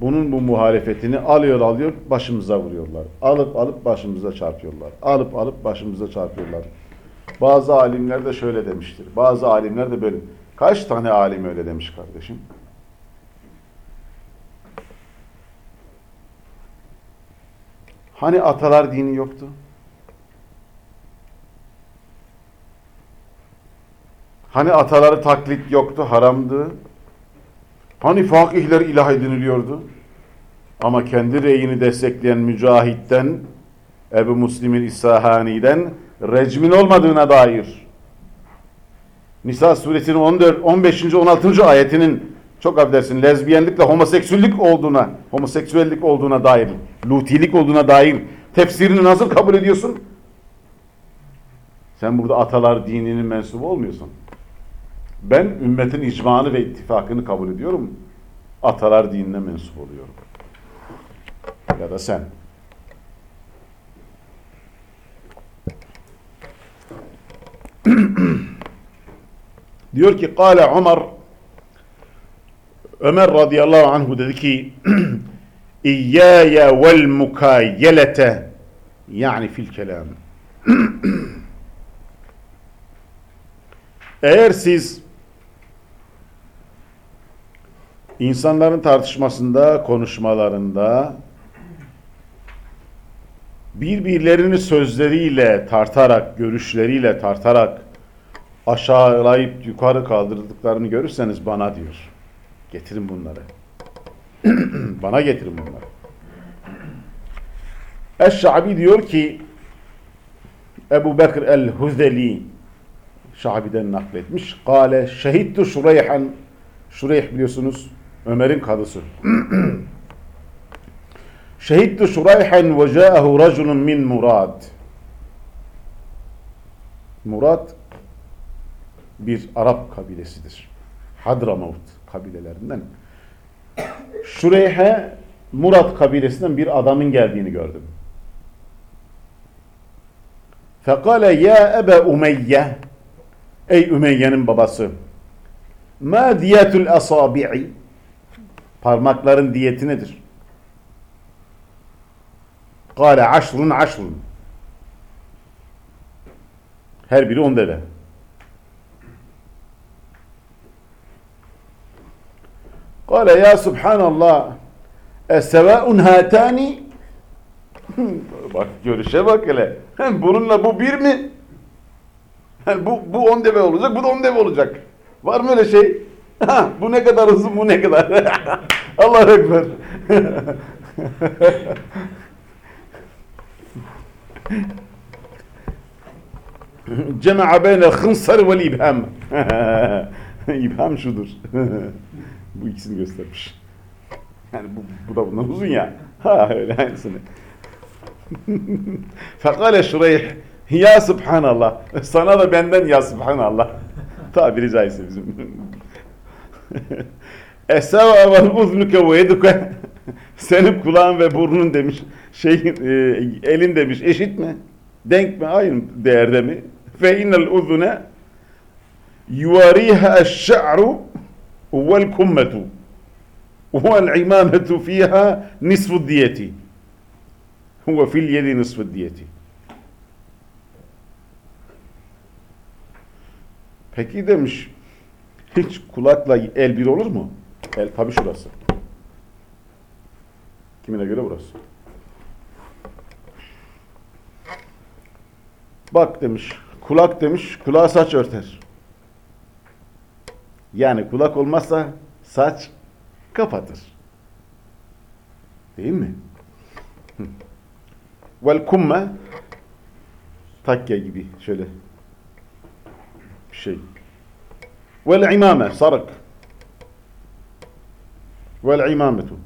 Bunun bu muhalefetini alıyor alıyor başımıza vuruyorlar. Alıp alıp başımıza çarpıyorlar. Alıp alıp başımıza çarpıyorlar. Bazı alimler de şöyle demiştir. Bazı alimler de böyle. Kaç tane alim öyle demiş kardeşim? Hani atalar dini yoktu? Hani ataları taklit yoktu, haramdı? Hani fakihler ilah ediniliyordu? Ama kendi reyini destekleyen mücahitten, Ebu Müslim'in İssahani'den recmin olmadığına dair Nisa suresinin 14, 15. 16. ayetinin çok affedersin lezbiyenlikle homoseksüellik olduğuna, homoseksüellik olduğuna dair, lutilik olduğuna dair tefsirini nasıl kabul ediyorsun? Sen burada atalar dininin mensubu olmuyorsun. Ben ümmetin icmanı ve ittifakını kabul ediyorum. Atalar dinine mensup oluyorum. Ya da sen. [CLEARS THROAT] Diyor ki Kale Ömer Ömer radıyallahu anhu dedi ki [CLEARS THROAT] İyyâye vel mukayyelete yani fil kelam. [CLEARS THROAT] Eğer siz insanların tartışmasında, konuşmalarında birbirlerini sözleriyle tartarak, görüşleriyle tartarak aşağılayıp yukarı kaldırdıklarını görürseniz bana diyor. Getirin bunları. [CLEARS THROAT] bana getirin bunları. Eş-Şabi diyor ki Ebu Bekir el-Huzeli Şabi'den nakletmiş. Kale şehittu şureyhan Şureyh biliyorsunuz Ömer'in kadısı. [CLEARS THROAT] şehittu şureyhan ve ca'ahu raculun min Murad. Murad bir Arap kabilesidir. Hadramavut kabilelerinden. Şureyhe Murat kabilesinden bir adamın geldiğini gördüm. Fekale ya Ebe Umeyye Ey Ümeyye'nin babası Ma diyetul asabi'i Parmakların diyeti nedir? Kale aşrun aşrun Her biri on deve. Kale ya subhanallah Esevaun hatani Bak görüşe bak hele. Bununla bu bir mi? bu, bu on deve olacak, bu da on deve olacak. Var mı öyle şey? Ha, bu ne kadar uzun, bu ne kadar? [LAUGHS] Allah Ekber. [LAUGHS] Cema'a beynel hınsar vel ibham. ibham şudur. [LAUGHS] bu ikisini göstermiş. Yani bu, bu da bundan uzun ya. Ha öyle aynısını. [LAUGHS] Fekale şurayh ya subhanallah. Sana da benden ya subhanallah. [LAUGHS] Tabiri caizse bizim. Eseva vel uznuke ve yeduke. [LAUGHS] Senin kulağın ve burnun demiş. Şey, e, elin demiş. Eşit mi? Denk mi? Aynı değerde mi? Fe innel uzune yuvariha eşşa'ru vel kummetu vel imametu fiha nisfu diyeti. Huve fil yedi nisfu diyeti. Peki demiş, hiç kulakla el bir olur mu? El tabi şurası. Kimine göre burası. Bak demiş, kulak demiş, kulağa saç örter. Yani kulak olmazsa saç kapatır. Değil mi? Vel kumme takke gibi şöyle bir şey. Vel imame sarık. Vel imametu.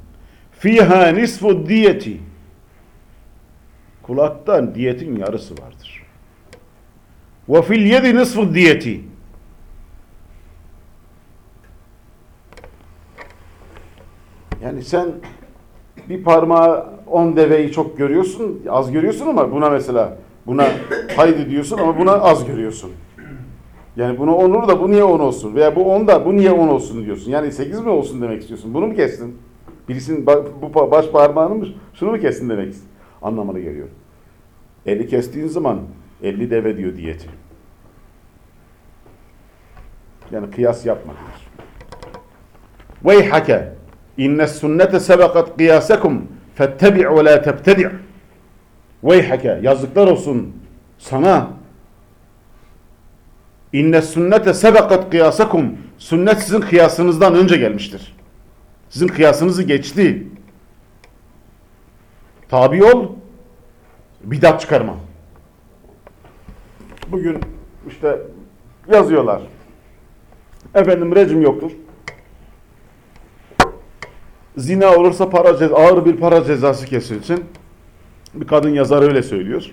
Fiha nisfu diyeti. Kulaktan diyetin yarısı vardır. Ve fil yedi nisfu diyeti. Yani sen bir parmağı on deveyi çok görüyorsun, az görüyorsun ama buna mesela buna haydi diyorsun ama buna az görüyorsun. Yani bunu onur da bu niye on olsun veya bu on da bu niye on olsun diyorsun. Yani sekiz mi olsun demek istiyorsun. Bunu mu kestin? Birisinin bu baş parmağını şunu mu kestin demek anlamına geliyor. Eli kestiğin zaman 50 deve diyor diyeti. Yani kıyas yapma diyor. Veyhake inne sünnete sebekat kıyasekum fettebi' ve la tebtedi' Veyhake yazıklar olsun sana inne sünnete sebekat kıyasekum sünnet sizin kıyasınızdan önce gelmiştir. Sizin kıyasınızı geçti. Tabi ol bidat çıkarma. Bugün işte yazıyorlar. Efendim rejim yoktur. Zina olursa para ceza, ağır bir para cezası kesilsin. Bir kadın yazar öyle söylüyor.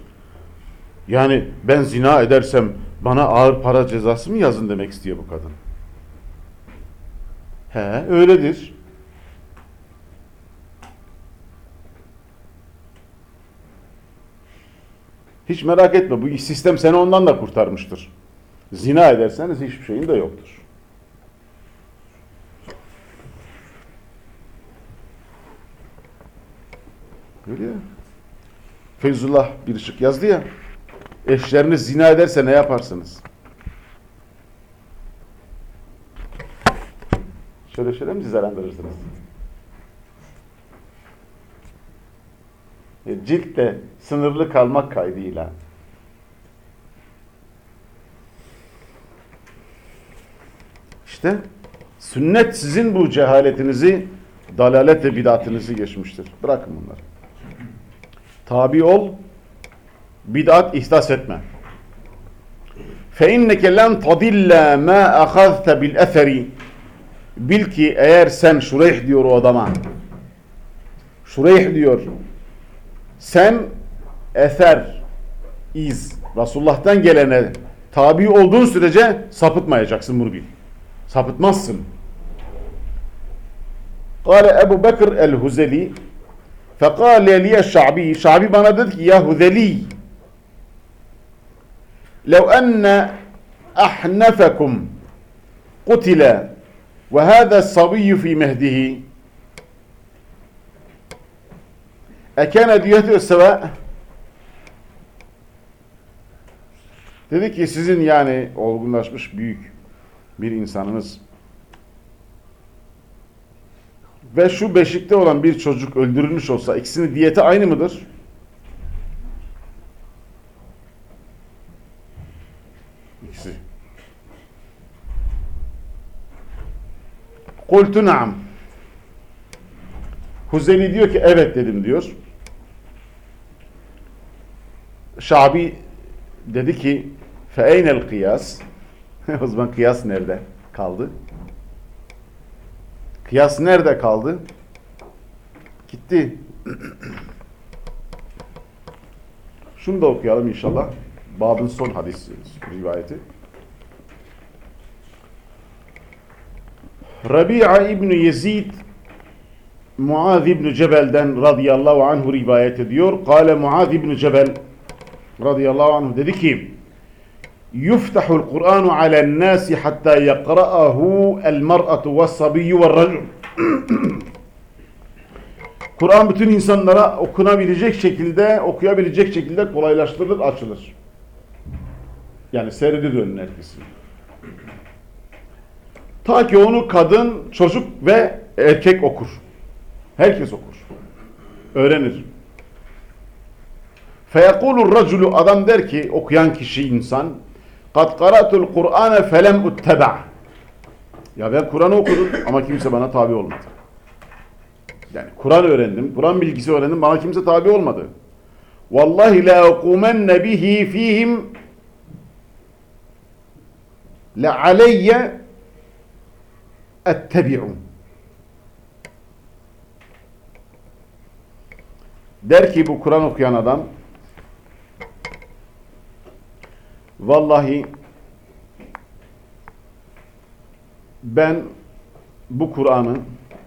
Yani ben zina edersem bana ağır para cezası mı yazın demek istiyor bu kadın. He, öyledir. Hiç merak etme bu sistem seni ondan da kurtarmıştır. Zina ederseniz hiçbir şeyin de yoktur. Öyle ya. Feyzullah bir ışık yazdı ya. Eşleriniz zina ederse ne yaparsınız? Şöyle şöyle mi cezalandırırsınız? E, Ciltte sınırlı kalmak kaydıyla. İşte sünnet sizin bu cehaletinizi, dalalet ve bidatınızı geçmiştir. Bırakın bunları. Tabi ol, bid'at ihdas etme. فَاِنَّكَ لَنْ تَضِلَّ مَا أَخَذْتَ بِالْاَثَرِ Bil ki eğer sen Şureyh diyor o adama. Şureyh diyor. sen eser, iz, Resulullah'tan gelene tabi olduğun sürece sapıtmayacaksın bunu bil. Sapıtmazsın. Kale Ebu Bekir el-Huzeli fekale liye şa'bi Şa'bi bana dedi ki ya Huzeli lev enne ahnefekum kutile ve hâdâ sabiyyü fî Ekene diyeti seve dedi ki sizin yani olgunlaşmış büyük bir insanınız ve şu beşikte olan bir çocuk öldürülmüş olsa ikisinin diyeti aynı mıdır? İkisi. Kultu naam. Huzeli diyor ki evet dedim diyor. Şabi dedi ki feeynel kıyas [LAUGHS] o zaman kıyas nerede kaldı? Kıyas nerede kaldı? Gitti. [CLEARS THROAT] Şunu da okuyalım inşallah. Babın son hadis rivayeti. Rabi'a İbni Yezid Muaz İbni Cebel'den radıyallahu anhu rivayet ediyor. Kale Muaz İbni Cebel radıyallahu anhu dedi ki yuftahul Kur'anu alen nasi hatta yakra'ahu el mar'atu ve sabiyyu ve racul [CLEARS THROAT] Kur'an bütün insanlara okunabilecek şekilde, okuyabilecek şekilde kolaylaştırılır, açılır. Yani seyredilir önüne herkesin. Ta ki onu kadın, çocuk ve erkek okur. Herkes okur. Öğrenir. Feyekulur raculu adam der ki okuyan kişi insan kad karatul Kur'ane felem utteba ya ben Kur'an'ı okudum [LAUGHS] ama kimse bana tabi olmadı. Yani Kur'an öğrendim, Kur'an bilgisi öğrendim bana kimse tabi olmadı. Vallahi la ukumenne bihi fihim le aleyye ettebi'un. Der ki bu Kur'an okuyan adam vallahi ben bu Kur'an'ı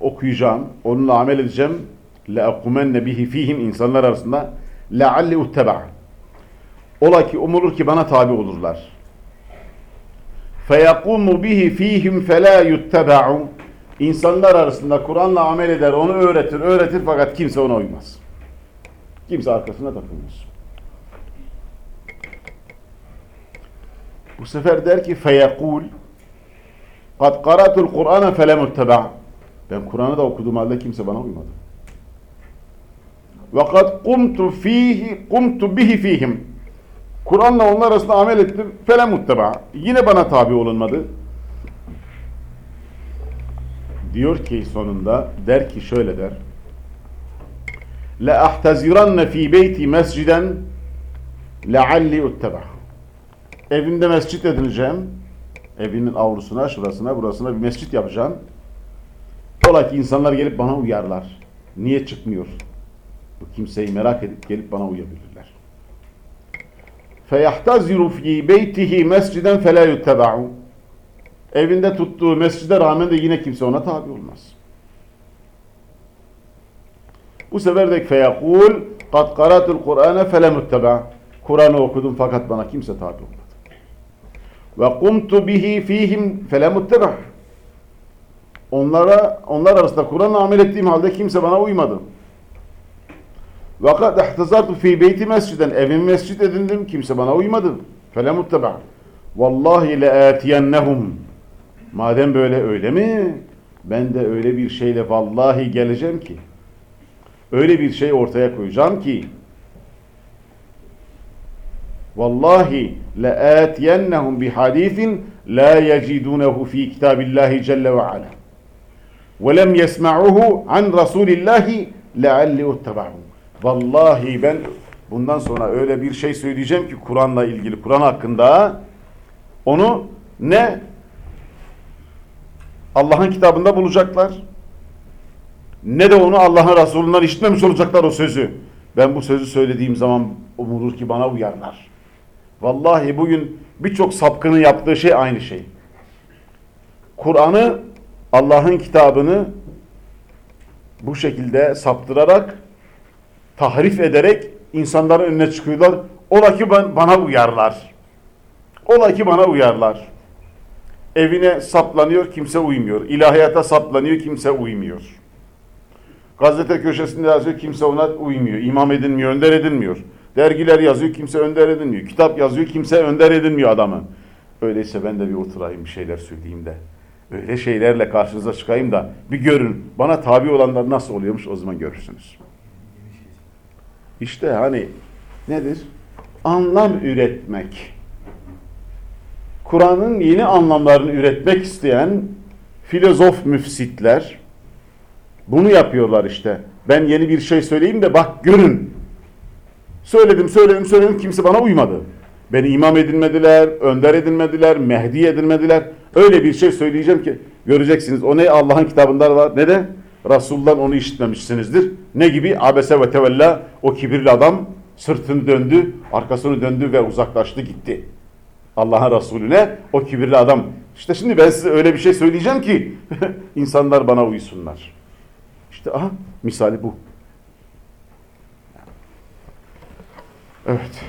okuyacağım, onunla amel edeceğim. لَاَقُمَنَّ bihi fihim insanlar arasında لَعَلِّ اُتَّبَعَ Ola ki umulur ki bana tabi olurlar. فَيَقُومُ bihi fihim فَلَا يُتَّبَعُ İnsanlar arasında Kur'an'la amel eder, onu öğretir, öğretir fakat kimse ona uymaz. Kimse arkasına takılmaz. Bu sefer der ki feyekul kad karatul Kur'ana felemutteba ben Kur'an'ı da okuduğum halde kimse bana uymadı. Ve kad kumtu fihi kumtu bihi fihim. Kur'an'la onlar arasında amel ettim felemutteba yine bana tabi olunmadı. Diyor ki sonunda der ki şöyle der. La ahtaziranne fi beyti mesciden la'alli utteba Evimde mescit edineceğim. Evimin avlusuna, şurasına, burasına bir mescit yapacağım. Ola ki insanlar gelip bana uyarlar. Niye çıkmıyor? Bu kimseyi merak edip gelip bana uyabilirler. فَيَحْتَزِرُ ف۪ي بَيْتِهِ مَسْجِدًا فَلَا يُتَّبَعُ Evinde tuttuğu mescide rağmen de yine kimse ona tabi olmaz. Bu sefer de feyekul kad karatul Kur'ane felemütteba Kur'an'ı okudum fakat bana kimse tabi olmadı. Ve kumtu bihi fihim felemütteba Onlara, onlar arasında Kur'an'la amel ettiğim halde kimse bana uymadı. Ve kad fi beyti mesciden evimi mescit edindim kimse bana uymadı. Felemütteba Vallahi le'atiyennehum Madem böyle öyle mi? Ben de öyle bir şeyle vallahi geleceğim ki öyle bir şey ortaya koyacağım ki Vallahi le'atiyennehum bihadisin la yecidunehu fi kitabillahi celle ve ala. Ve lem yesma'uhu an Resulillahi lealli uttaba'uhu. Vallahi ben bundan sonra öyle bir şey söyleyeceğim ki Kur'an'la ilgili, Kur'an hakkında onu ne Allah'ın kitabında bulacaklar ne de onu Allah'ın Resulü'nden işitmemiş olacaklar o sözü. Ben bu sözü söylediğim zaman umulur ki bana uyarlar. Vallahi bugün birçok sapkının yaptığı şey aynı şey. Kur'an'ı, Allah'ın kitabını bu şekilde saptırarak, tahrif ederek insanların önüne çıkıyorlar. Ola ki ben, bana uyarlar. Ola ki bana uyarlar. Evine saplanıyor, kimse uymuyor. İlahiyata saplanıyor, kimse uymuyor. Gazete köşesinde yazıyor, kimse ona uymuyor. İmam edilmiyor, önder edilmiyor. Dergiler yazıyor, kimse önder edilmiyor. Kitap yazıyor, kimse önder edilmiyor adamı. Öyleyse ben de bir oturayım, bir şeyler söyleyeyim de. Öyle şeylerle karşınıza çıkayım da bir görün. Bana tabi olanlar nasıl oluyormuş o zaman görürsünüz. İşte hani nedir? Anlam üretmek. Kur'an'ın yeni anlamlarını üretmek isteyen filozof müfsitler bunu yapıyorlar işte. Ben yeni bir şey söyleyeyim de bak görün. Söyledim, söyledim, söyledim. Kimse bana uymadı. Beni imam edinmediler, önder edinmediler, mehdi edinmediler. Öyle bir şey söyleyeceğim ki göreceksiniz. O ne Allah'ın kitabında var ne de Resul'dan onu işitmemişsinizdir. Ne gibi? Abese ve tevella o kibirli adam sırtını döndü, arkasını döndü ve uzaklaştı gitti. Allah'ın Resulüne o kibirli adam. İşte şimdi ben size öyle bir şey söyleyeceğim ki [LAUGHS] insanlar bana uysunlar. İşte aha misali bu. Evet.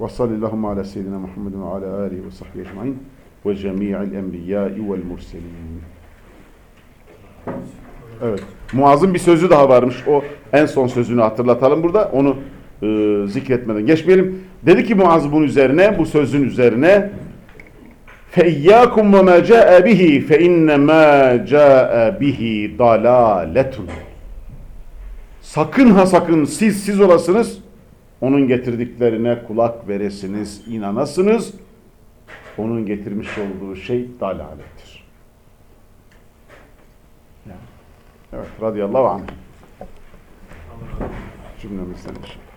Ve sallallahu ala seyyidina Muhammedin ve ala alihi ve sahbihi ecmain ve cemi'il enbiyai vel murselin. Evet. Muaz'ın bir sözü daha varmış. O en son sözünü hatırlatalım burada. Onu e, zikretmeden geçmeyelim. Dedi ki Muaz bunun üzerine, bu sözün üzerine فَاِيَّاكُمْ وَمَا جَاءَ بِهِ فَاِنَّمَا جَاءَ بِهِ ضَلَالَةٌ Sakın ha sakın siz siz olasınız, onun getirdiklerine kulak veresiniz, inanasınız. Onun getirmiş olduğu şey dalalettir. Evet, radıyallahu anh. Cümlemizden inşallah.